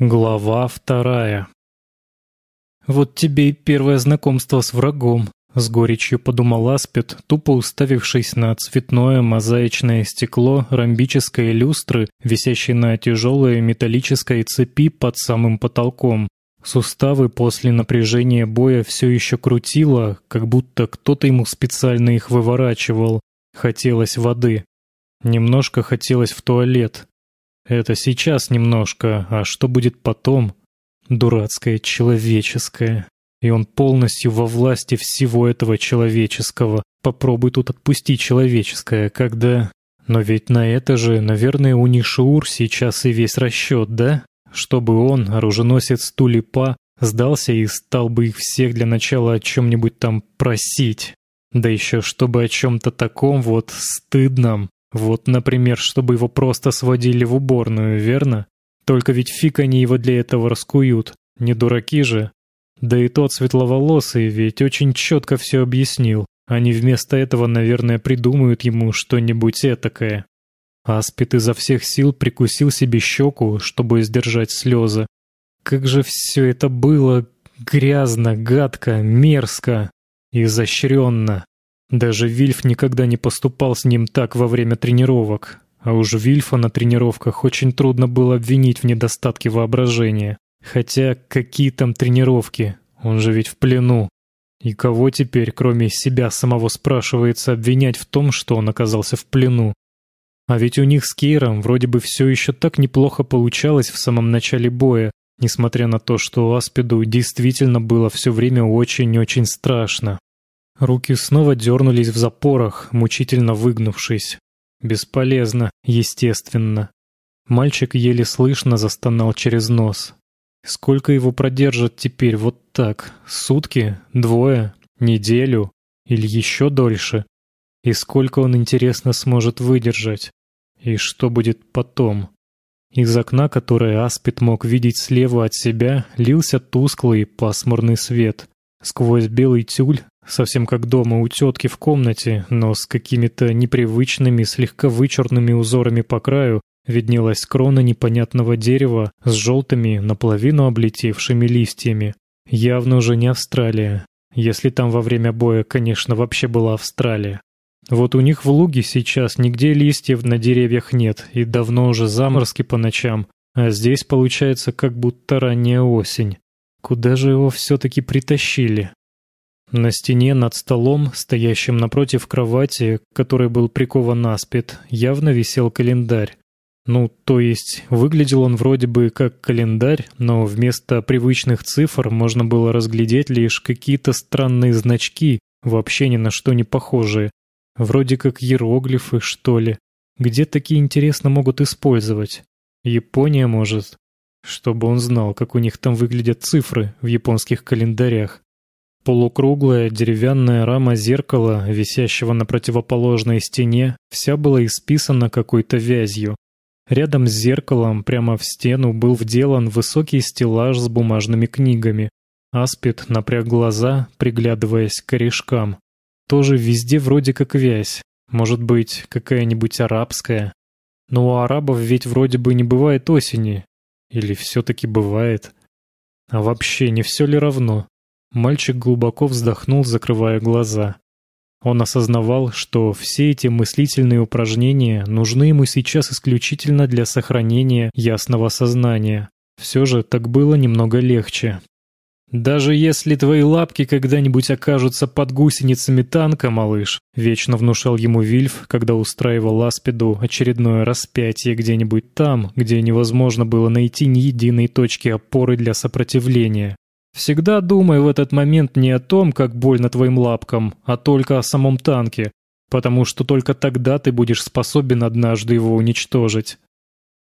Глава вторая. «Вот тебе и первое знакомство с врагом», — с горечью подумал Аспид, тупо уставившись на цветное мозаичное стекло ромбической люстры, висящей на тяжелой металлической цепи под самым потолком. Суставы после напряжения боя все еще крутило, как будто кто-то ему специально их выворачивал. Хотелось воды. Немножко хотелось в туалет. Это сейчас немножко, а что будет потом? Дурацкое человеческое. И он полностью во власти всего этого человеческого. Попробуй тут отпустить человеческое, когда... Но ведь на это же, наверное, у Нишиур сейчас и весь расчет, да? Чтобы он, оруженосец Тулипа, сдался и стал бы их всех для начала о чем-нибудь там просить. Да еще чтобы о чем-то таком вот стыдном, вот, например, чтобы его просто сводили в уборную, верно? Только ведь фиг они его для этого раскуют. Не дураки же. Да и тот светловолосый ведь очень четко все объяснил. Они вместо этого, наверное, придумают ему что-нибудь этакое. Аспид изо всех сил прикусил себе щеку, чтобы сдержать слезы. Как же все это было грязно, гадко, мерзко, изощренно. Даже Вильф никогда не поступал с ним так во время тренировок. А уж Вильфа на тренировках очень трудно было обвинить в недостатке воображения. Хотя какие там тренировки? Он же ведь в плену. И кого теперь, кроме себя самого, спрашивается обвинять в том, что он оказался в плену? А ведь у них с Кейром вроде бы все еще так неплохо получалось в самом начале боя, несмотря на то, что Аспиду действительно было все время очень-очень страшно. Руки снова дернулись в запорах, мучительно выгнувшись. Бесполезно, естественно. Мальчик еле слышно застонал через нос. Сколько его продержат теперь вот так? Сутки? Двое? Неделю? Или еще дольше? И сколько он, интересно, сможет выдержать? И что будет потом? Из окна, которое Аспид мог видеть слева от себя, лился тусклый пасмурный свет. Сквозь белый тюль совсем как дома у тетки в комнате, но с какими-то непривычными, слегка вычурными узорами по краю, виднелась крона непонятного дерева с желтыми, наполовину облетевшими листьями. Явно уже не Австралия. Если там во время боя, конечно, вообще была Австралия. Вот у них в луге сейчас нигде листьев на деревьях нет, и давно уже заморозки по ночам, а здесь получается как будто ранняя осень. Куда же его все-таки притащили? На стене над столом, стоящим напротив кровати, который был прикован на спид, явно висел календарь. Ну, то есть, выглядел он вроде бы как календарь, но вместо привычных цифр можно было разглядеть лишь какие-то странные значки, вообще ни на что не похожие. Вроде как иероглифы, что ли. Где такие, интересно, могут использовать? Япония, может? Чтобы он знал, как у них там выглядят цифры в японских календарях. Полукруглая деревянная рама зеркала, висящего на противоположной стене, вся была исписана какой-то вязью. Рядом с зеркалом, прямо в стену, был вделан высокий стеллаж с бумажными книгами. Аспид напряг глаза, приглядываясь к корешкам. Тоже везде вроде как вязь. Может быть, какая-нибудь арабская. Но у арабов ведь вроде бы не бывает осени. Или все-таки бывает. А вообще, не все ли равно? Мальчик глубоко вздохнул, закрывая глаза. Он осознавал, что все эти мыслительные упражнения нужны ему сейчас исключительно для сохранения ясного сознания. Все же так было немного легче. «Даже если твои лапки когда-нибудь окажутся под гусеницами танка, малыш», вечно внушал ему Вильф, когда устраивал Аспиду очередное распятие где-нибудь там, где невозможно было найти ни единой точки опоры для сопротивления. Всегда думай в этот момент не о том, как больно твоим лапкам, а только о самом танке, потому что только тогда ты будешь способен однажды его уничтожить.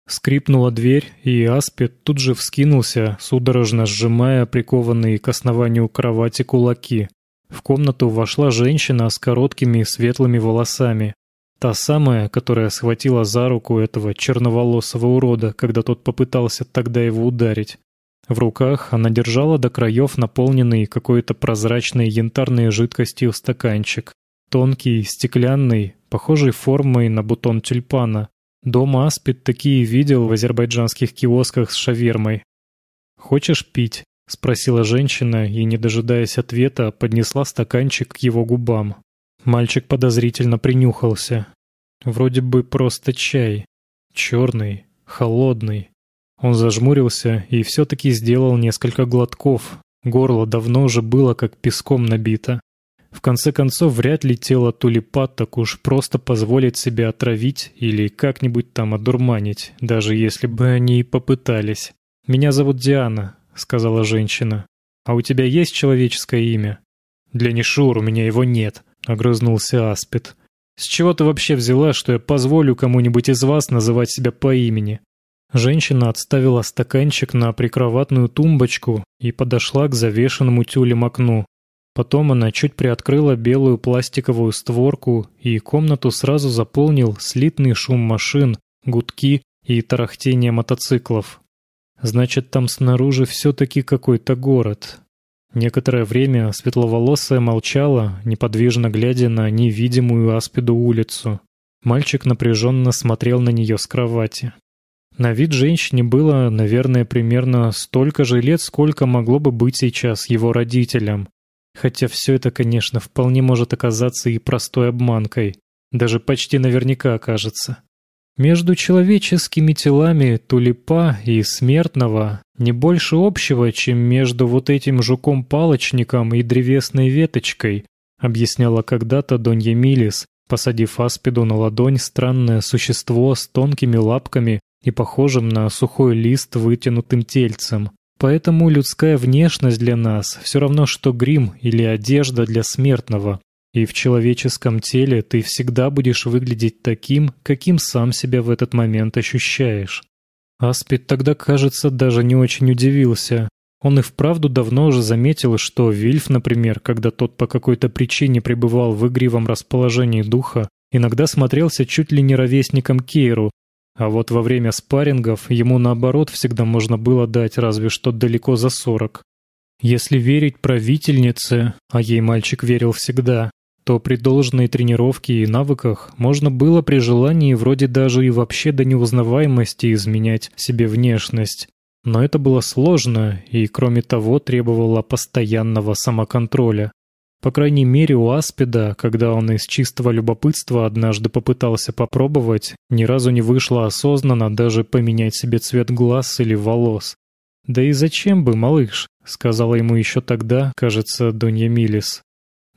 Скрипнула дверь, и Аспид тут же вскинулся, судорожно сжимая прикованные к основанию кровати кулаки. В комнату вошла женщина с короткими светлыми волосами. Та самая, которая схватила за руку этого черноволосого урода, когда тот попытался тогда его ударить. В руках она держала до краев наполненный какой-то прозрачной янтарной жидкостью стаканчик. Тонкий, стеклянный, похожий формой на бутон тюльпана. Дома Аспид такие видел в азербайджанских киосках с шавермой. «Хочешь пить?» — спросила женщина и, не дожидаясь ответа, поднесла стаканчик к его губам. Мальчик подозрительно принюхался. Вроде бы просто чай. Черный, холодный. Он зажмурился и все-таки сделал несколько глотков. Горло давно уже было как песком набито. В конце концов, вряд ли тело тулипат так уж просто позволит себе отравить или как-нибудь там одурманить, даже если бы они и попытались. «Меня зовут Диана», — сказала женщина. «А у тебя есть человеческое имя?» «Для Нишур у меня его нет», — огрызнулся Аспид. «С чего ты вообще взяла, что я позволю кому-нибудь из вас называть себя по имени?» Женщина отставила стаканчик на прикроватную тумбочку и подошла к завешенному тюлем окну. Потом она чуть приоткрыла белую пластиковую створку, и комнату сразу заполнил слитный шум машин, гудки и тарахтение мотоциклов. Значит, там снаружи все-таки какой-то город. Некоторое время светловолосая молчала, неподвижно глядя на невидимую аспиду улицу. Мальчик напряженно смотрел на нее с кровати. На вид женщине было, наверное, примерно столько же лет, сколько могло бы быть сейчас его родителям. Хотя все это, конечно, вполне может оказаться и простой обманкой. Даже почти наверняка окажется. Между человеческими телами тулипа и смертного не больше общего, чем между вот этим жуком-палочником и древесной веточкой, объясняла когда-то Донья Милис, посадив аспиду на ладонь странное существо с тонкими лапками и похожим на сухой лист вытянутым тельцем. Поэтому людская внешность для нас все равно, что грим или одежда для смертного. И в человеческом теле ты всегда будешь выглядеть таким, каким сам себя в этот момент ощущаешь. Аспид тогда, кажется, даже не очень удивился. Он и вправду давно уже заметил, что Вильф, например, когда тот по какой-то причине пребывал в игривом расположении духа, иногда смотрелся чуть ли не ровесником Кейру, а вот во время спаррингов ему наоборот всегда можно было дать разве что далеко за сорок. Если верить правительнице, а ей мальчик верил всегда, то при должной тренировке и навыках можно было при желании вроде даже и вообще до неузнаваемости изменять себе внешность. Но это было сложно и, кроме того, требовало постоянного самоконтроля. По крайней мере, у Аспида, когда он из чистого любопытства однажды попытался попробовать, ни разу не вышло осознанно даже поменять себе цвет глаз или волос. «Да и зачем бы, малыш?» — сказала ему еще тогда, кажется, Донья Милис.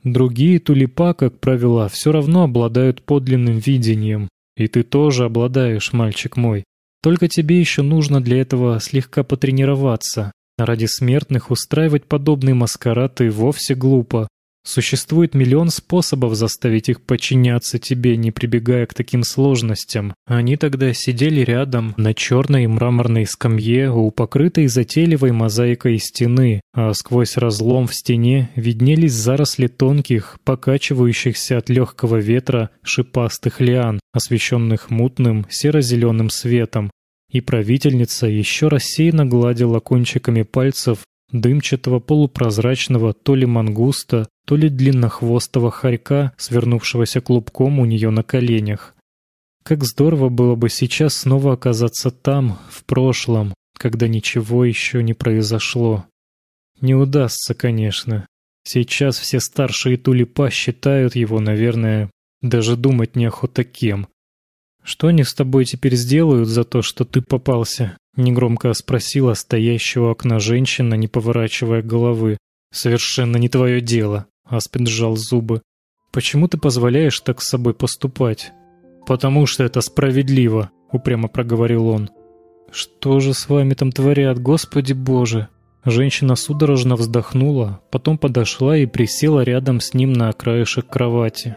«Другие тулипа, как правило, все равно обладают подлинным видением. И ты тоже обладаешь, мальчик мой. Только тебе еще нужно для этого слегка потренироваться. Ради смертных устраивать подобные маскарады вовсе глупо. Существует миллион способов заставить их подчиняться тебе, не прибегая к таким сложностям. Они тогда сидели рядом на черной мраморной скамье у покрытой затейливой мозаикой стены, а сквозь разлом в стене виднелись заросли тонких, покачивающихся от легкого ветра шипастых лиан, освещенных мутным серо-зеленым светом, и правительница еще рассеянно гладила кончиками пальцев дымчатого полупрозрачного то ли мангуста, то ли длиннохвостого хорька, свернувшегося клубком у нее на коленях. Как здорово было бы сейчас снова оказаться там, в прошлом, когда ничего еще не произошло. Не удастся, конечно. Сейчас все старшие тулипа считают его, наверное, даже думать неохота кем. «Что они с тобой теперь сделают за то, что ты попался?» — негромко спросила стоящего окна женщина, не поворачивая головы. «Совершенно не твое дело», — Аспид сжал зубы. «Почему ты позволяешь так с собой поступать?» «Потому что это справедливо», — упрямо проговорил он. «Что же с вами там творят, Господи Боже?» Женщина судорожно вздохнула, потом подошла и присела рядом с ним на краешек кровати.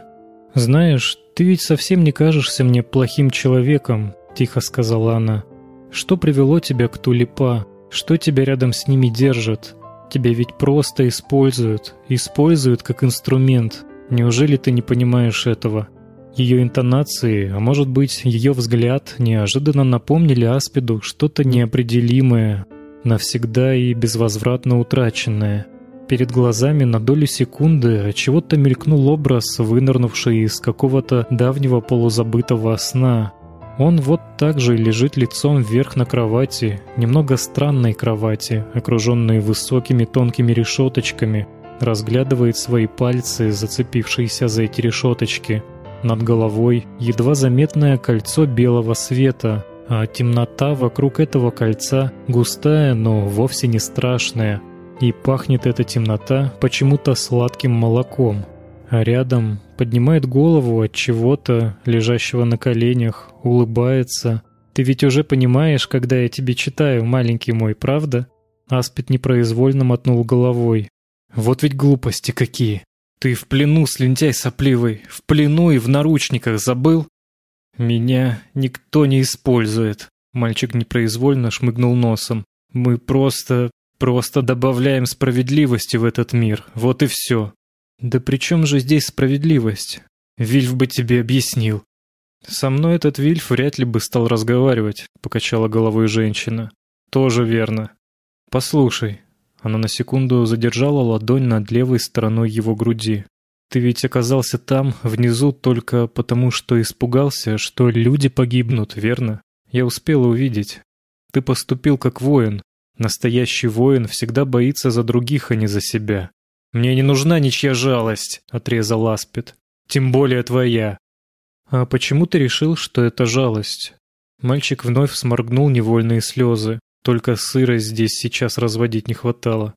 «Знаешь, ты ведь совсем не кажешься мне плохим человеком», — тихо сказала она. «Что привело тебя к Тулипа? Что тебя рядом с ними держит? Тебя ведь просто используют, используют как инструмент. Неужели ты не понимаешь этого?» Ее интонации, а может быть, ее взгляд, неожиданно напомнили Аспиду что-то неопределимое, навсегда и безвозвратно утраченное — Перед глазами на долю секунды чего-то мелькнул образ, вынырнувший из какого-то давнего полузабытого сна. Он вот так же лежит лицом вверх на кровати, немного странной кровати, окруженной высокими тонкими решеточками, разглядывает свои пальцы, зацепившиеся за эти решеточки. Над головой едва заметное кольцо белого света, а темнота вокруг этого кольца густая, но вовсе не страшная. И пахнет эта темнота почему-то сладким молоком. А рядом поднимает голову от чего-то, лежащего на коленях, улыбается. «Ты ведь уже понимаешь, когда я тебе читаю, маленький мой, правда?» Аспид непроизвольно мотнул головой. «Вот ведь глупости какие! Ты в плену, слюнтяй сопливый, в плену и в наручниках забыл?» «Меня никто не использует», — мальчик непроизвольно шмыгнул носом. «Мы просто... просто добавляем справедливости в этот мир, вот и все. «Да при чем же здесь справедливость? Вильф бы тебе объяснил». «Со мной этот Вильф вряд ли бы стал разговаривать», — покачала головой женщина. «Тоже верно. Послушай». Она на секунду задержала ладонь над левой стороной его груди. «Ты ведь оказался там, внизу, только потому, что испугался, что люди погибнут, верно? Я успела увидеть. Ты поступил как воин. Настоящий воин всегда боится за других, а не за себя. «Мне не нужна ничья жалость», — отрезал Аспид. «Тем более твоя». «А почему ты решил, что это жалость?» Мальчик вновь сморгнул невольные слезы. Только сырость здесь сейчас разводить не хватало.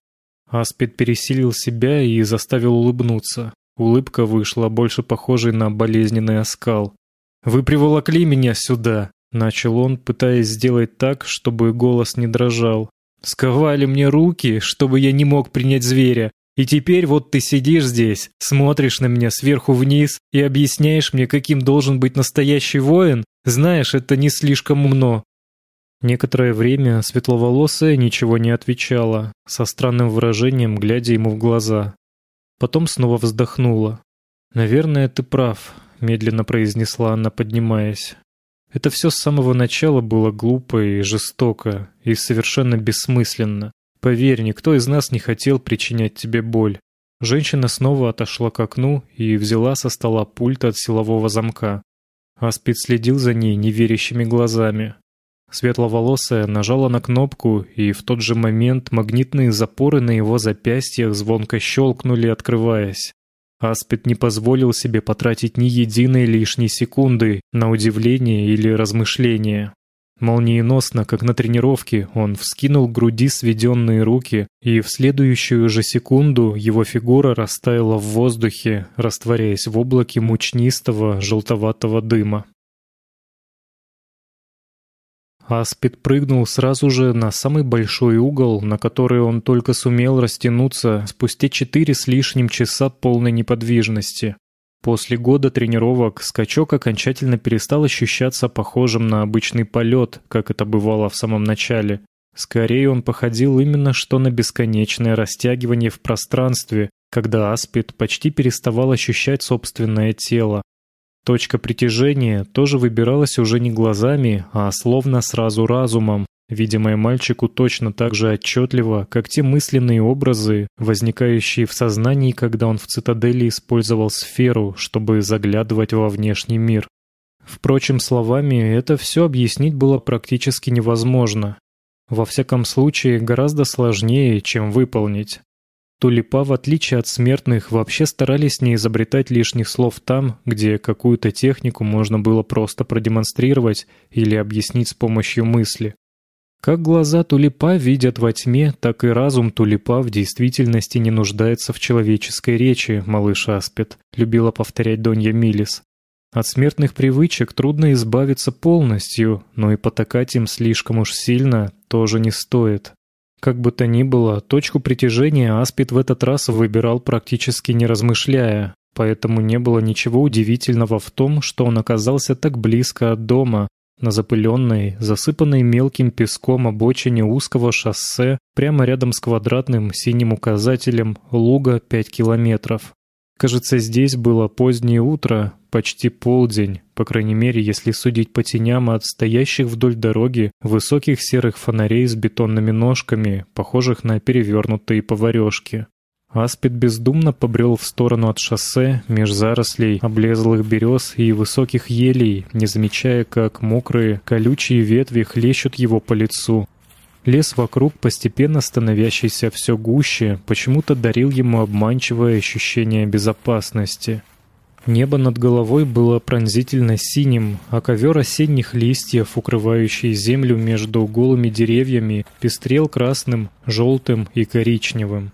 Аспид пересилил себя и заставил улыбнуться. Улыбка вышла больше похожей на болезненный оскал. «Вы приволокли меня сюда!» — начал он, пытаясь сделать так, чтобы голос не дрожал. «Сковали мне руки, чтобы я не мог принять зверя, и теперь вот ты сидишь здесь, смотришь на меня сверху вниз и объясняешь мне, каким должен быть настоящий воин? Знаешь, это не слишком умно». Некоторое время светловолосая ничего не отвечала, со странным выражением глядя ему в глаза. Потом снова вздохнула. «Наверное, ты прав», — медленно произнесла она, поднимаясь. «Это все с самого начала было глупо и жестоко, и совершенно бессмысленно. Поверь, никто из нас не хотел причинять тебе боль. Женщина снова отошла к окну и взяла со стола пульт от силового замка. Аспид следил за ней неверящими глазами. Светловолосая нажала на кнопку, и в тот же момент магнитные запоры на его запястьях звонко щелкнули, открываясь. Аспид не позволил себе потратить ни единой лишней секунды на удивление или размышление. Молниеносно, как на тренировке, он вскинул к груди сведенные руки, и в следующую же секунду его фигура растаяла в воздухе, растворяясь в облаке мучнистого желтоватого дыма. Аспид прыгнул сразу же на самый большой угол, на который он только сумел растянуться спустя четыре с лишним часа полной неподвижности. После года тренировок скачок окончательно перестал ощущаться похожим на обычный полет, как это бывало в самом начале. Скорее он походил именно что на бесконечное растягивание в пространстве, когда Аспид почти переставал ощущать собственное тело. Точка притяжения тоже выбиралась уже не глазами, а словно сразу разумом, видимое мальчику точно так же отчетливо, как те мысленные образы, возникающие в сознании, когда он в цитадели использовал сферу, чтобы заглядывать во внешний мир. Впрочем, словами это все объяснить было практически невозможно. Во всяком случае, гораздо сложнее, чем выполнить. Тулипа, в отличие от смертных, вообще старались не изобретать лишних слов там, где какую-то технику можно было просто продемонстрировать или объяснить с помощью мысли. Как глаза тулипа видят во тьме, так и разум тулипа в действительности не нуждается в человеческой речи, малыш Аспет, любила повторять Донья Милис. От смертных привычек трудно избавиться полностью, но и потакать им слишком уж сильно тоже не стоит. Как бы то ни было, точку притяжения Аспид в этот раз выбирал практически не размышляя, поэтому не было ничего удивительного в том, что он оказался так близко от дома, на запыленной, засыпанной мелким песком обочине узкого шоссе прямо рядом с квадратным синим указателем луга 5 километров. Кажется, здесь было позднее утро, почти полдень, по крайней мере, если судить по теням от стоящих вдоль дороги высоких серых фонарей с бетонными ножками, похожих на перевернутые поварёшки. Аспид бездумно побрел в сторону от шоссе, меж зарослей, облезлых берез и высоких елей, не замечая, как мокрые, колючие ветви хлещут его по лицу. Лес вокруг, постепенно становящийся все гуще, почему-то дарил ему обманчивое ощущение безопасности. Небо над головой было пронзительно синим, а ковер осенних листьев, укрывающий землю между голыми деревьями, пестрел красным, желтым и коричневым.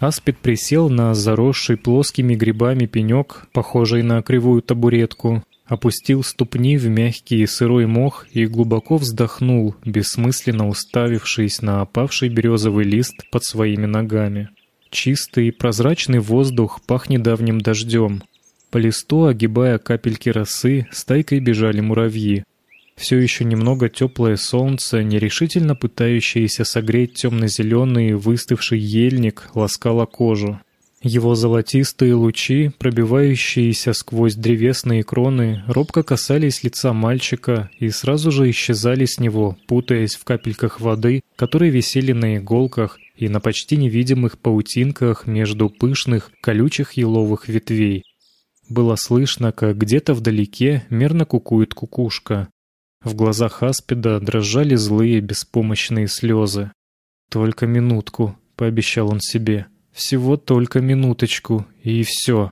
Аспид присел на заросший плоскими грибами пенек, похожий на кривую табуретку, опустил ступни в мягкий сырой мох и глубоко вздохнул, бессмысленно уставившись на опавший березовый лист под своими ногами. Чистый прозрачный воздух пах недавним дождем. По листу, огибая капельки росы, стайкой бежали муравьи. Все еще немного теплое солнце, нерешительно пытающееся согреть темно-зеленый выставший ельник, ласкало кожу. Его золотистые лучи, пробивающиеся сквозь древесные кроны, робко касались лица мальчика и сразу же исчезали с него, путаясь в капельках воды, которые висели на иголках и на почти невидимых паутинках между пышных, колючих еловых ветвей. Было слышно, как где-то вдалеке мерно кукует кукушка. В глазах Аспида дрожали злые беспомощные слезы. «Только минутку», — пообещал он себе. «Всего только минуточку, и все».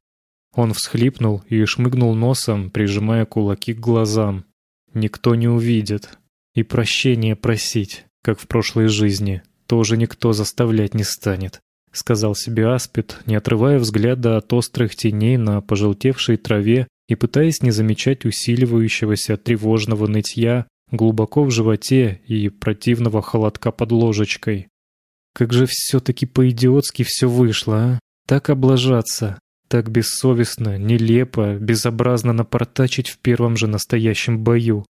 Он всхлипнул и шмыгнул носом, прижимая кулаки к глазам. «Никто не увидит. И прощения просить, как в прошлой жизни, тоже никто заставлять не станет», — сказал себе Аспид, не отрывая взгляда от острых теней на пожелтевшей траве и пытаясь не замечать усиливающегося тревожного нытья глубоко в животе и противного холодка под ложечкой. Как же все-таки по-идиотски все вышло, а? Так облажаться, так бессовестно, нелепо, безобразно напортачить в первом же настоящем бою.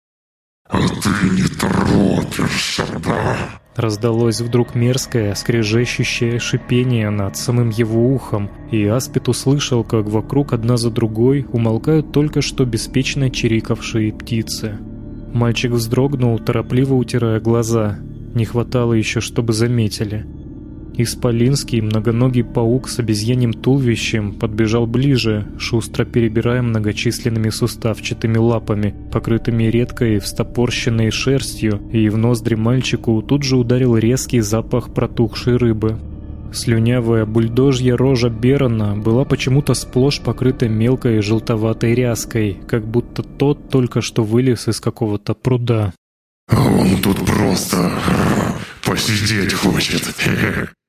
«А ты не торопишься, да?» Раздалось вдруг мерзкое, скрежещущее шипение над самым его ухом, и Аспид услышал, как вокруг одна за другой умолкают только что беспечно чирикавшие птицы. Мальчик вздрогнул, торопливо утирая глаза. Не хватало еще, чтобы заметили. Исполинский многоногий паук с обезьяним туловищем подбежал ближе, шустро перебирая многочисленными суставчатыми лапами, покрытыми редкой встопорщенной шерстью, и в ноздри мальчику тут же ударил резкий запах протухшей рыбы. Слюнявая бульдожья рожа Берона была почему-то сплошь покрыта мелкой желтоватой ряской, как будто тот только что вылез из какого-то пруда. «Он тут просто посидеть хочет.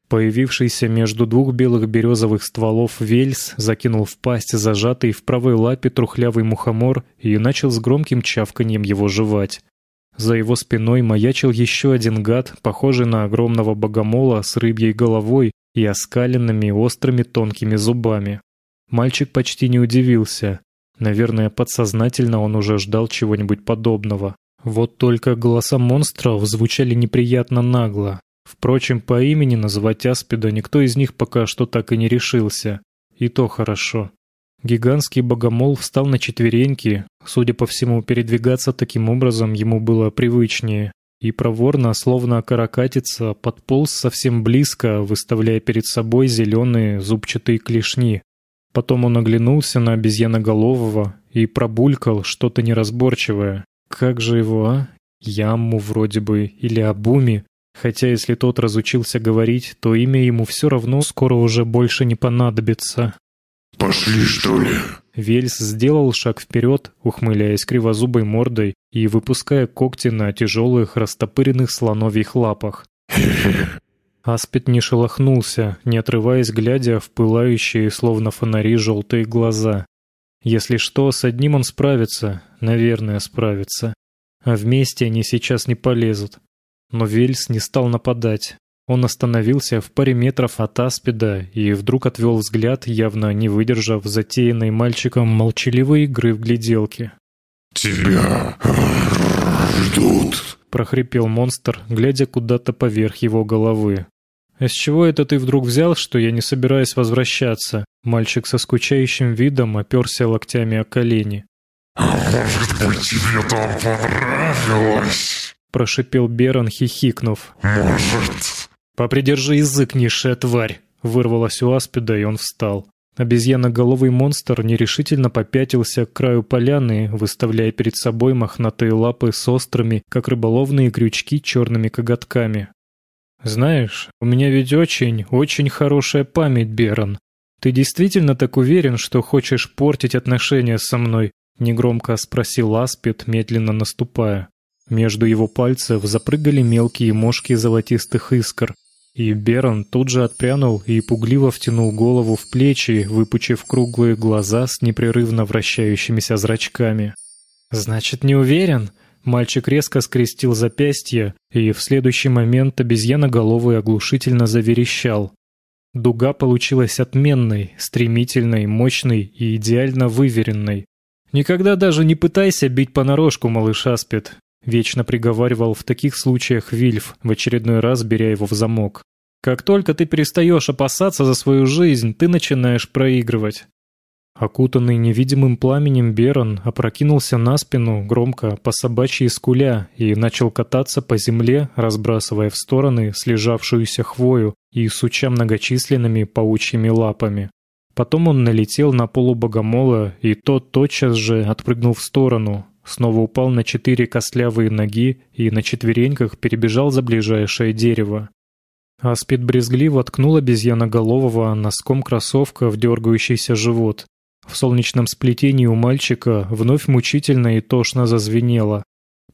Появившийся между двух белых березовых стволов вельс закинул в пасть зажатый в правой лапе трухлявый мухомор и начал с громким чавканьем его жевать. За его спиной маячил еще один гад, похожий на огромного богомола с рыбьей головой и оскаленными острыми тонкими зубами. Мальчик почти не удивился. Наверное, подсознательно он уже ждал чего-нибудь подобного. Вот только голоса монстров звучали неприятно нагло, Впрочем, по имени называть Аспида никто из них пока что так и не решился. И то хорошо. Гигантский богомол встал на четвереньки, судя по всему, передвигаться таким образом ему было привычнее, и проворно, словно каракатица, подполз совсем близко, выставляя перед собой зеленые зубчатые клешни. Потом он оглянулся на обезьяноголового и пробулькал что-то неразборчивое. Как же его, а? Яму вроде бы, или Абуми. Хотя если тот разучился говорить, то имя ему все равно скоро уже больше не понадобится. «Пошли, что ли?» Вельс сделал шаг вперед, ухмыляясь кривозубой мордой и выпуская когти на тяжелых растопыренных слоновьих лапах. Аспид не шелохнулся, не отрываясь, глядя в пылающие, словно фонари, желтые глаза. Если что, с одним он справится, наверное, справится. А вместе они сейчас не полезут. Но Вельс не стал нападать. Он остановился в паре метров от Аспида и вдруг отвел взгляд, явно не выдержав затеянной мальчиком молчаливой игры в гляделки. «Тебя ждут», — прохрипел монстр, глядя куда-то поверх его головы. «А с чего это ты вдруг взял, что я не собираюсь возвращаться?» Мальчик со скучающим видом оперся локтями о колени. «А может быть, тебе там понравилось?» прошипел Берон, хихикнув. «Может...» «Попридержи язык, низшая тварь!» Вырвалось у аспида, и он встал. Обезьяноголовый монстр нерешительно попятился к краю поляны, выставляя перед собой мохнатые лапы с острыми, как рыболовные крючки, черными коготками. «Знаешь, у меня ведь очень, очень хорошая память, Берон. Ты действительно так уверен, что хочешь портить отношения со мной?» — негромко спросил Аспид, медленно наступая. Между его пальцев запрыгали мелкие мошки золотистых искр, и Берон тут же отпрянул и пугливо втянул голову в плечи, выпучив круглые глаза с непрерывно вращающимися зрачками. «Значит, не уверен?» Мальчик резко скрестил запястье, и в следующий момент обезьяноголовый оглушительно заверещал. Дуга получилась отменной, стремительной, мощной и идеально выверенной. «Никогда даже не пытайся бить понарошку, малыш Аспид. Вечно приговаривал в таких случаях Вильф, в очередной раз беря его в замок. Как только ты перестаешь опасаться за свою жизнь, ты начинаешь проигрывать. Окутанный невидимым пламенем Берон опрокинулся на спину, громко, по собачьей скуля, и начал кататься по земле, разбрасывая в стороны слежавшуюся хвою и суча многочисленными паучьими лапами. Потом он налетел на полубогомола, и тот тотчас же отпрыгнул в сторону, снова упал на четыре костлявые ноги и на четвереньках перебежал за ближайшее дерево. Аспид брезгливо ткнул обезьяноголового носком кроссовка в дергающийся живот. В солнечном сплетении у мальчика вновь мучительно и тошно зазвенело.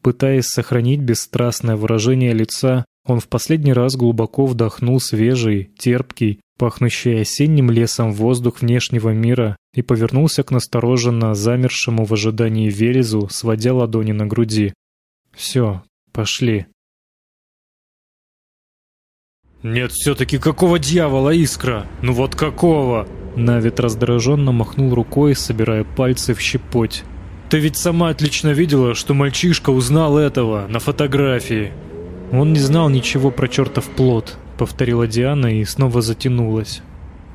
Пытаясь сохранить бесстрастное выражение лица, он в последний раз глубоко вдохнул свежий, терпкий, пахнущий осенним лесом воздух внешнего мира и повернулся к настороженно замершему в ожидании Верезу, сводя ладони на груди. «Все, пошли». «Нет, все-таки какого дьявола искра? Ну вот какого?» Навид раздраженно махнул рукой, собирая пальцы в щепоть. «Ты ведь сама отлично видела, что мальчишка узнал этого на фотографии». «Он не знал ничего про чертов плод», — повторила Диана и снова затянулась.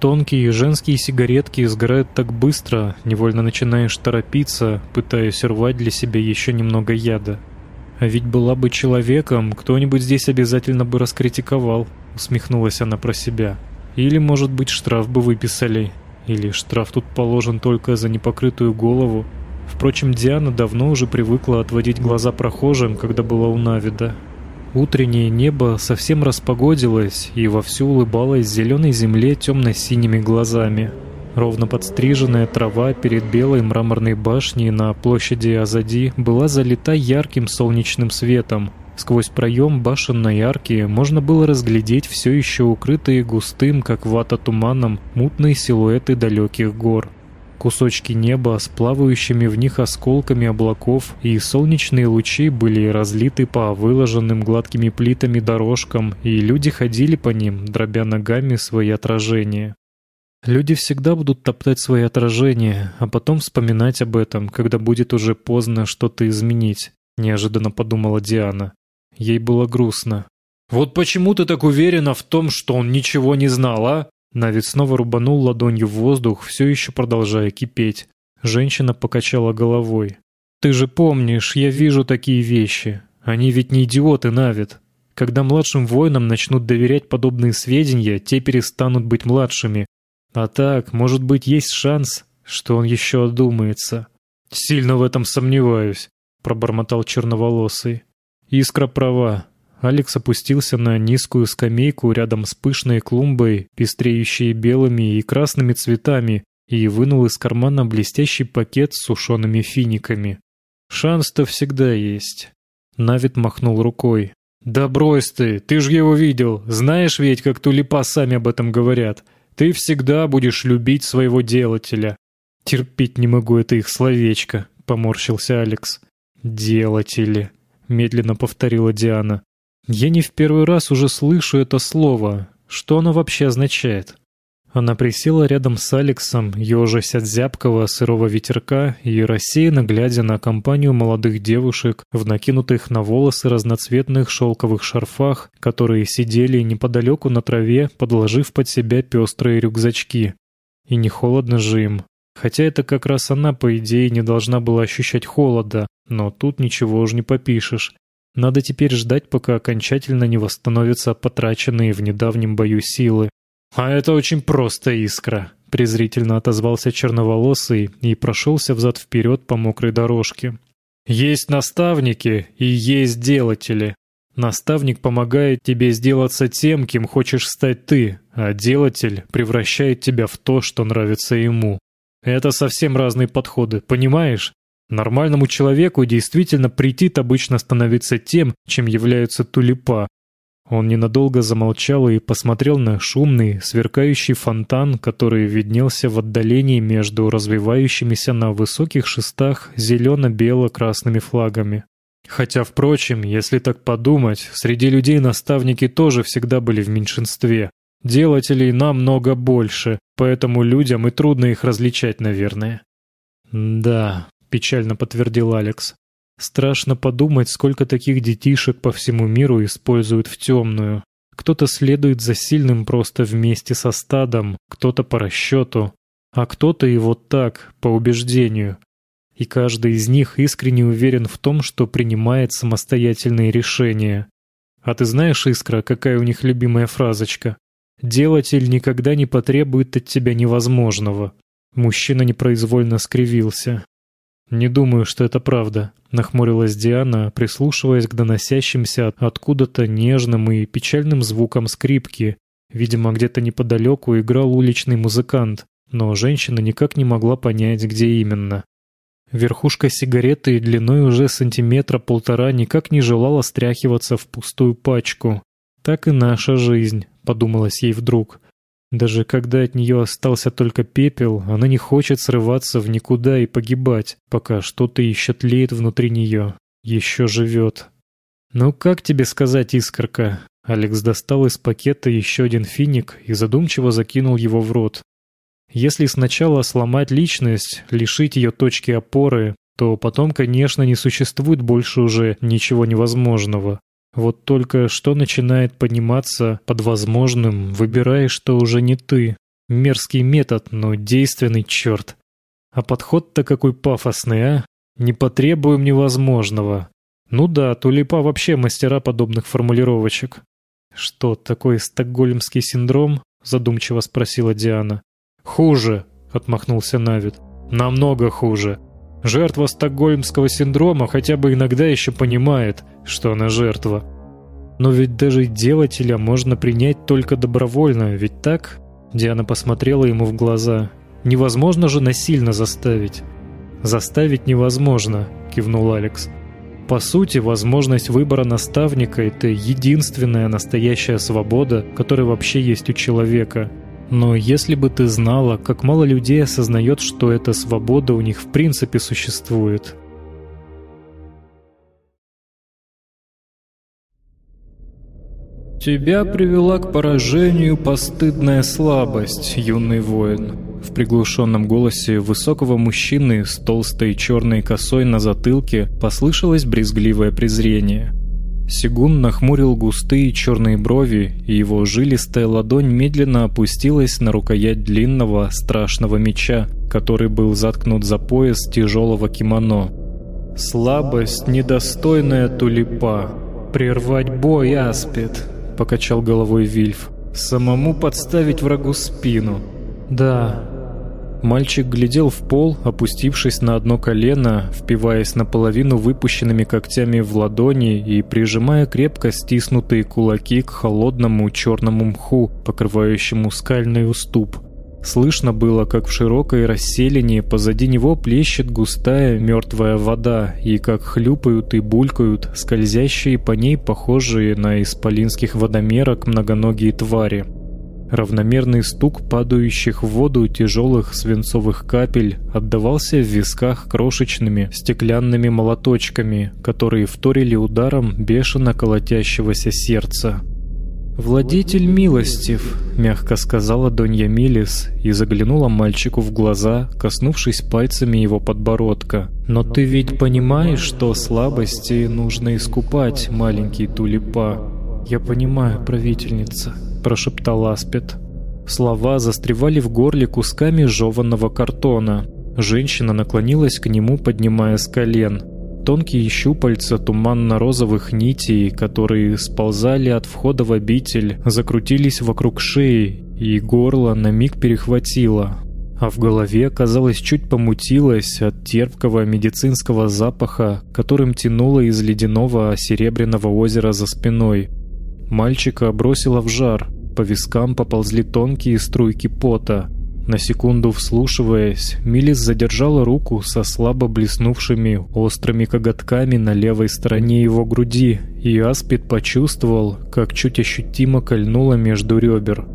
Тонкие женские сигаретки сгорают так быстро, невольно начинаешь торопиться, пытаясь рвать для себя еще немного яда. А ведь была бы человеком, кто-нибудь здесь обязательно бы раскритиковал, усмехнулась она про себя. Или, может быть, штраф бы выписали. Или штраф тут положен только за непокрытую голову. Впрочем, Диана давно уже привыкла отводить глаза прохожим, когда была у Навида. Утреннее небо совсем распогодилось и вовсю улыбалось зеленой земле темно-синими глазами. Ровно подстриженная трава перед белой мраморной башней на площади Азади была залита ярким солнечным светом, Сквозь проем башенной арки можно было разглядеть все еще укрытые густым, как вата туманом, мутные силуэты далеких гор. Кусочки неба с плавающими в них осколками облаков и солнечные лучи были разлиты по выложенным гладкими плитами дорожкам, и люди ходили по ним, дробя ногами свои отражения. Люди всегда будут топтать свои отражения, а потом вспоминать об этом, когда будет уже поздно что-то изменить, неожиданно подумала Диана. Ей было грустно. «Вот почему ты так уверена в том, что он ничего не знал, а?» Навид снова рубанул ладонью в воздух, все еще продолжая кипеть. Женщина покачала головой. «Ты же помнишь, я вижу такие вещи. Они ведь не идиоты, Навид. Когда младшим воинам начнут доверять подобные сведения, те перестанут быть младшими. А так, может быть, есть шанс, что он еще одумается». «Сильно в этом сомневаюсь», — пробормотал черноволосый. Искра права. Алекс опустился на низкую скамейку рядом с пышной клумбой, пестреющей белыми и красными цветами, и вынул из кармана блестящий пакет с сушеными финиками. Шанс-то всегда есть. Навид махнул рукой. «Да брось ты, ты ж его видел. Знаешь ведь, как тулипа сами об этом говорят. Ты всегда будешь любить своего делателя». «Терпеть не могу это их словечко», — поморщился Алекс. «Делатели» медленно повторила Диана. Я не в первый раз уже слышу это слово. Что оно вообще означает? Она присела рядом с Алексом, ежась от зябкого сырого ветерка и рассеянно глядя на компанию молодых девушек в накинутых на волосы разноцветных шелковых шарфах, которые сидели неподалеку на траве, подложив под себя пестрые рюкзачки. И не холодно же им. Хотя это как раз она, по идее, не должна была ощущать холода, но тут ничего уж не попишешь. Надо теперь ждать, пока окончательно не восстановятся потраченные в недавнем бою силы. «А это очень просто, Искра», — презрительно отозвался черноволосый и прошелся взад-вперед по мокрой дорожке. «Есть наставники и есть делатели. Наставник помогает тебе сделаться тем, кем хочешь стать ты, а делатель превращает тебя в то, что нравится ему. Это совсем разные подходы, понимаешь? Нормальному человеку действительно претит обычно становиться тем, чем являются тулипа. Он ненадолго замолчал и посмотрел на шумный, сверкающий фонтан, который виднелся в отдалении между развивающимися на высоких шестах зелено-бело-красными флагами. Хотя, впрочем, если так подумать, среди людей наставники тоже всегда были в меньшинстве. Делателей намного больше, поэтому людям и трудно их различать, наверное. «Да», — печально подтвердил Алекс. «Страшно подумать, сколько таких детишек по всему миру используют в темную. Кто-то следует за сильным просто вместе со стадом, кто-то по расчету, а кто-то и вот так, по убеждению, и каждый из них искренне уверен в том, что принимает самостоятельные решения. А ты знаешь, Искра, какая у них любимая фразочка? «Делатель никогда не потребует от тебя невозможного». Мужчина непроизвольно скривился. «Не думаю, что это правда», — нахмурилась Диана, прислушиваясь к доносящимся откуда-то нежным и печальным звукам скрипки. Видимо, где-то неподалеку играл уличный музыкант, но женщина никак не могла понять, где именно. Верхушка сигареты длиной уже сантиметра полтора никак не желала стряхиваться в пустую пачку. «Так и наша жизнь», — подумалось ей вдруг. Даже когда от нее остался только пепел, она не хочет срываться в никуда и погибать, пока что-то еще тлеет внутри нее, еще живет. «Ну как тебе сказать, искорка?» Алекс достал из пакета еще один финик и задумчиво закинул его в рот. Если сначала сломать личность, лишить ее точки опоры, то потом, конечно, не существует больше уже ничего невозможного. Вот только что начинает подниматься под возможным, выбираешь, что уже не ты. Мерзкий метод, но действенный черт. А подход-то какой пафосный, а? Не потребуем невозможного. Ну да, тулипа вообще мастера подобных формулировочек. Что, такой стокгольмский синдром? Задумчиво спросила Диана. «Хуже», — отмахнулся Навид. «Намного хуже. Жертва стокгольмского синдрома хотя бы иногда еще понимает, что она жертва. Но ведь даже делателя можно принять только добровольно, ведь так?» Диана посмотрела ему в глаза. «Невозможно же насильно заставить». «Заставить невозможно», — кивнул Алекс. По сути, возможность выбора наставника — это единственная настоящая свобода, которая вообще есть у человека — но если бы ты знала, как мало людей осознает, что эта свобода у них в принципе существует. «Тебя привела к поражению постыдная слабость, юный воин». В приглушенном голосе высокого мужчины с толстой черной косой на затылке послышалось брезгливое презрение – Сигун нахмурил густые черные брови, и его жилистая ладонь медленно опустилась на рукоять длинного, страшного меча, который был заткнут за пояс тяжелого кимоно. «Слабость, недостойная тулипа. Прервать бой, аспид», — покачал головой Вильф. «Самому подставить врагу спину». «Да, Мальчик глядел в пол, опустившись на одно колено, впиваясь наполовину выпущенными когтями в ладони и прижимая крепко стиснутые кулаки к холодному черному мху, покрывающему скальный уступ. Слышно было, как в широкой расселине позади него плещет густая мертвая вода, и как хлюпают и булькают скользящие по ней похожие на исполинских водомерок многоногие твари. Равномерный стук падающих в воду тяжелых свинцовых капель отдавался в висках крошечными стеклянными молоточками, которые вторили ударом бешено колотящегося сердца. «Владетель милостив», — мягко сказала Донья Милис и заглянула мальчику в глаза, коснувшись пальцами его подбородка. «Но ты ведь понимаешь, что слабости нужно искупать, маленький тулипа?» «Я понимаю, правительница», прошептал Аспид. Слова застревали в горле кусками жеванного картона. Женщина наклонилась к нему, поднимая с колен. Тонкие щупальца туманно-розовых нитей, которые сползали от входа в обитель, закрутились вокруг шеи и горло на миг перехватило, а в голове, казалось, чуть помутилось от терпкого медицинского запаха, которым тянуло из ледяного серебряного озера за спиной. Мальчика бросило в жар, по вискам поползли тонкие струйки пота. На секунду вслушиваясь, Милис задержала руку со слабо блеснувшими острыми коготками на левой стороне его груди, и Аспид почувствовал, как чуть ощутимо кольнуло между ребер.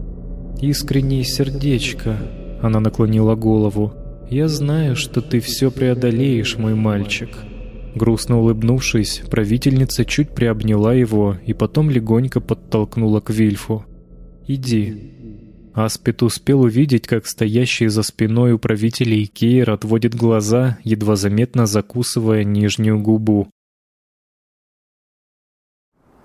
«Искреннее сердечко», — она наклонила голову. «Я знаю, что ты все преодолеешь, мой мальчик». Грустно улыбнувшись, правительница чуть приобняла его и потом легонько подтолкнула к Вильфу. «Иди». Аспид успел увидеть, как стоящий за спиной управителей Кейр отводит глаза, едва заметно закусывая нижнюю губу.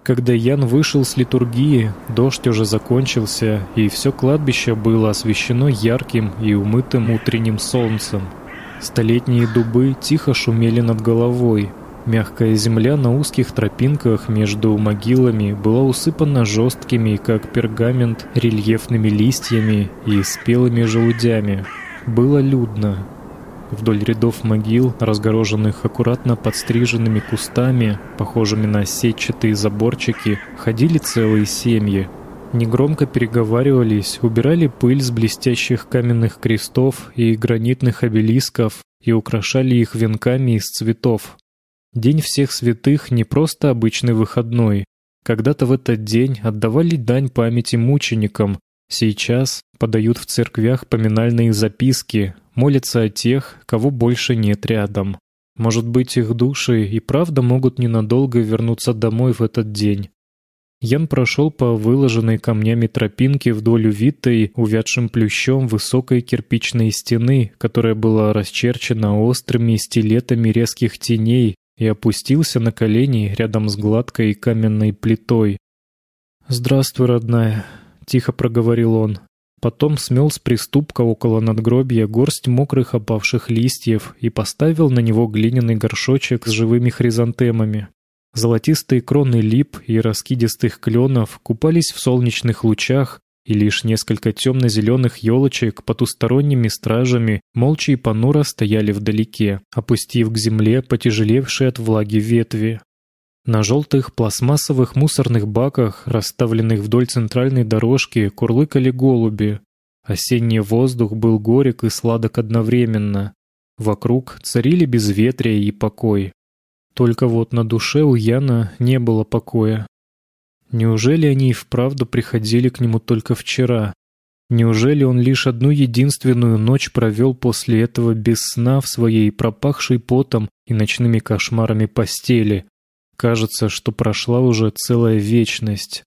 Когда Ян вышел с литургии, дождь уже закончился, и все кладбище было освещено ярким и умытым утренним солнцем. Столетние дубы тихо шумели над головой, Мягкая земля на узких тропинках между могилами была усыпана жесткими, как пергамент, рельефными листьями и спелыми желудями. Было людно. Вдоль рядов могил, разгороженных аккуратно подстриженными кустами, похожими на сетчатые заборчики, ходили целые семьи. Негромко переговаривались, убирали пыль с блестящих каменных крестов и гранитных обелисков и украшали их венками из цветов, День всех святых не просто обычный выходной. Когда-то в этот день отдавали дань памяти мученикам, сейчас подают в церквях поминальные записки, молятся о тех, кого больше нет рядом. Может быть, их души и правда могут ненадолго вернуться домой в этот день. Ян прошел по выложенной камнями тропинке вдоль увитой увядшим плющом высокой кирпичной стены, которая была расчерчена острыми стилетами резких теней и опустился на колени рядом с гладкой каменной плитой. «Здравствуй, родная», — тихо проговорил он. Потом смел с приступка около надгробья горсть мокрых опавших листьев и поставил на него глиняный горшочек с живыми хризантемами. Золотистые кроны лип и раскидистых кленов купались в солнечных лучах, и лишь несколько темно-зеленых елочек потусторонними стражами молча и понуро стояли вдалеке, опустив к земле потяжелевшие от влаги ветви. На желтых пластмассовых мусорных баках, расставленных вдоль центральной дорожки, курлыкали голуби. Осенний воздух был горек и сладок одновременно. Вокруг царили безветрие и покой. Только вот на душе у Яна не было покоя. Неужели они и вправду приходили к нему только вчера? Неужели он лишь одну единственную ночь провел после этого без сна в своей пропахшей потом и ночными кошмарами постели? Кажется, что прошла уже целая вечность.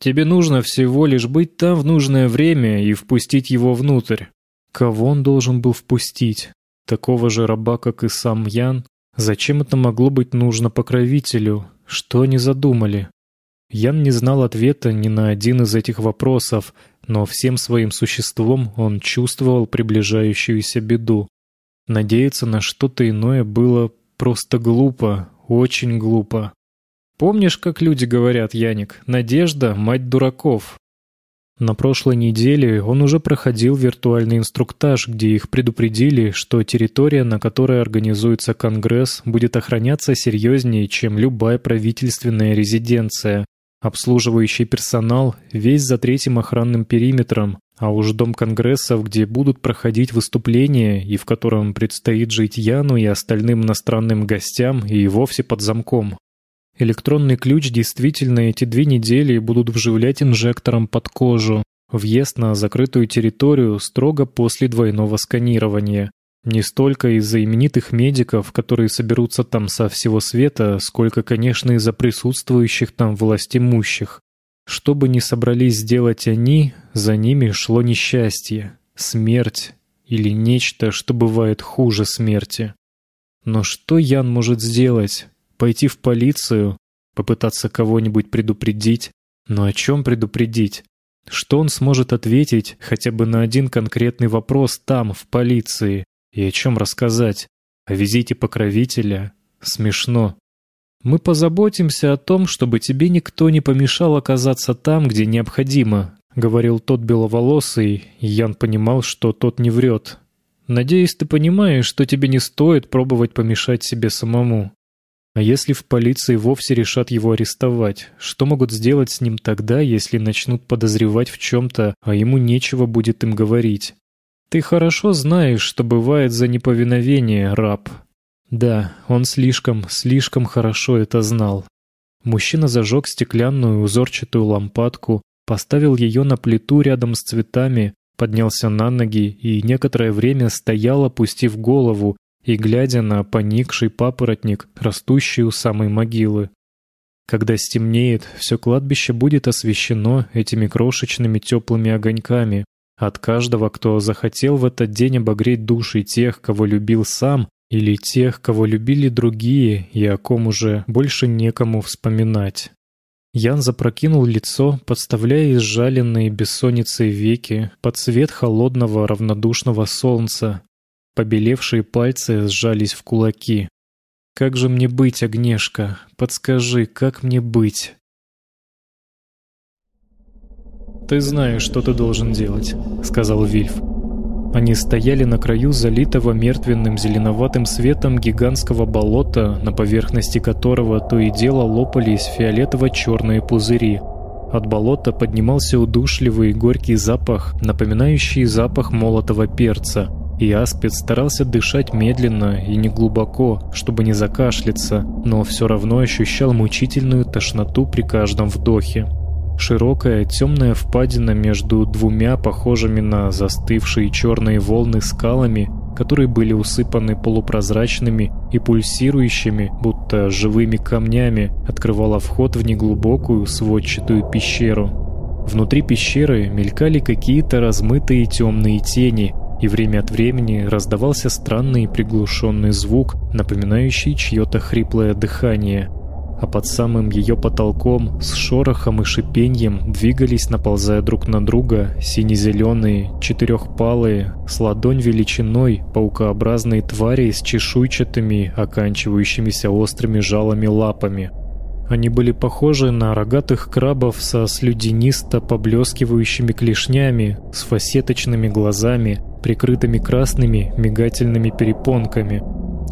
Тебе нужно всего лишь быть там в нужное время и впустить его внутрь. Кого он должен был впустить? Такого же раба, как и сам Ян? Зачем это могло быть нужно покровителю? Что они задумали? Ян не знал ответа ни на один из этих вопросов, но всем своим существом он чувствовал приближающуюся беду. Надеяться на что-то иное было просто глупо, очень глупо. Помнишь, как люди говорят, Яник, надежда — мать дураков? На прошлой неделе он уже проходил виртуальный инструктаж, где их предупредили, что территория, на которой организуется Конгресс, будет охраняться серьезнее, чем любая правительственная резиденция. Обслуживающий персонал весь за третьим охранным периметром, а уж дом конгрессов, где будут проходить выступления и в котором предстоит жить Яну и остальным иностранным гостям, и вовсе под замком. Электронный ключ действительно эти две недели будут вживлять инжектором под кожу. Въезд на закрытую территорию строго после двойного сканирования. Не столько из-за именитых медиков, которые соберутся там со всего света, сколько, конечно, из-за присутствующих там властимущих. Что бы ни собрались сделать они, за ними шло несчастье, смерть или нечто, что бывает хуже смерти. Но что Ян может сделать? Пойти в полицию? Попытаться кого-нибудь предупредить? Но о чем предупредить? Что он сможет ответить хотя бы на один конкретный вопрос там, в полиции? И о чем рассказать? О визите покровителя? Смешно. Мы позаботимся о том, чтобы тебе никто не помешал оказаться там, где необходимо, — говорил тот беловолосый, и Ян понимал, что тот не врет. «Надеюсь, ты понимаешь, что тебе не стоит пробовать помешать себе самому. А если в полиции вовсе решат его арестовать, что могут сделать с ним тогда, если начнут подозревать в чем-то, а ему нечего будет им говорить? Ты хорошо знаешь, что бывает за неповиновение, раб. Да, он слишком, слишком хорошо это знал. Мужчина зажег стеклянную узорчатую лампадку, поставил ее на плиту рядом с цветами, поднялся на ноги и некоторое время стоял, опустив голову, и глядя на поникший папоротник, растущий у самой могилы. Когда стемнеет, все кладбище будет освещено этими крошечными теплыми огоньками. От каждого, кто захотел в этот день обогреть души тех, кого любил сам, или тех, кого любили другие, и о ком уже больше некому вспоминать. Ян запрокинул лицо, подставляя изжаленные бессонницей веки под свет холодного равнодушного солнца, Побелевшие пальцы сжались в кулаки. «Как же мне быть, Огнешка? Подскажи, как мне быть?» «Ты знаешь, что ты должен делать», — сказал Вильф. Они стояли на краю залитого мертвенным зеленоватым светом гигантского болота, на поверхности которого то и дело лопались фиолетово-черные пузыри. От болота поднимался удушливый горький запах, напоминающий запах молотого перца — и Аспид старался дышать медленно и неглубоко, чтобы не закашляться, но все равно ощущал мучительную тошноту при каждом вдохе. Широкая темная впадина между двумя похожими на застывшие черные волны скалами, которые были усыпаны полупрозрачными и пульсирующими, будто живыми камнями, открывала вход в неглубокую сводчатую пещеру. Внутри пещеры мелькали какие-то размытые темные тени, и время от времени раздавался странный приглушенный звук, напоминающий чье-то хриплое дыхание. А под самым ее потолком с шорохом и шипением двигались, наползая друг на друга, сине-зеленые, четырехпалые, с ладонь величиной, паукообразные твари с чешуйчатыми, оканчивающимися острыми жалами лапами — они были похожи на рогатых крабов со слюдянисто поблескивающими клешнями, с фасеточными глазами, прикрытыми красными мигательными перепонками.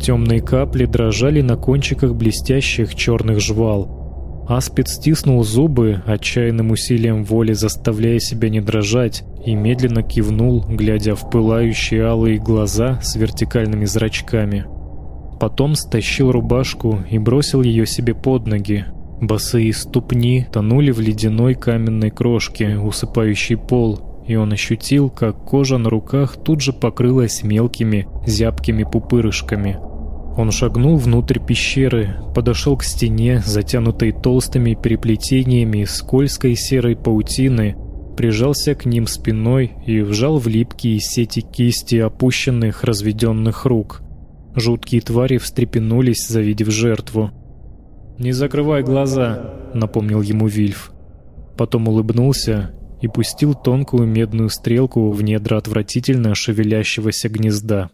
Темные капли дрожали на кончиках блестящих черных жвал. Аспид стиснул зубы, отчаянным усилием воли заставляя себя не дрожать, и медленно кивнул, глядя в пылающие алые глаза с вертикальными зрачками. Потом стащил рубашку и бросил ее себе под ноги. Босые ступни тонули в ледяной каменной крошке, усыпающей пол, и он ощутил, как кожа на руках тут же покрылась мелкими, зябкими пупырышками. Он шагнул внутрь пещеры, подошел к стене, затянутой толстыми переплетениями скользкой серой паутины, прижался к ним спиной и вжал в липкие сети кисти опущенных разведенных рук. Жуткие твари встрепенулись, завидев жертву. «Не закрывай глаза», — напомнил ему Вильф. Потом улыбнулся и пустил тонкую медную стрелку в недра отвратительно шевелящегося гнезда.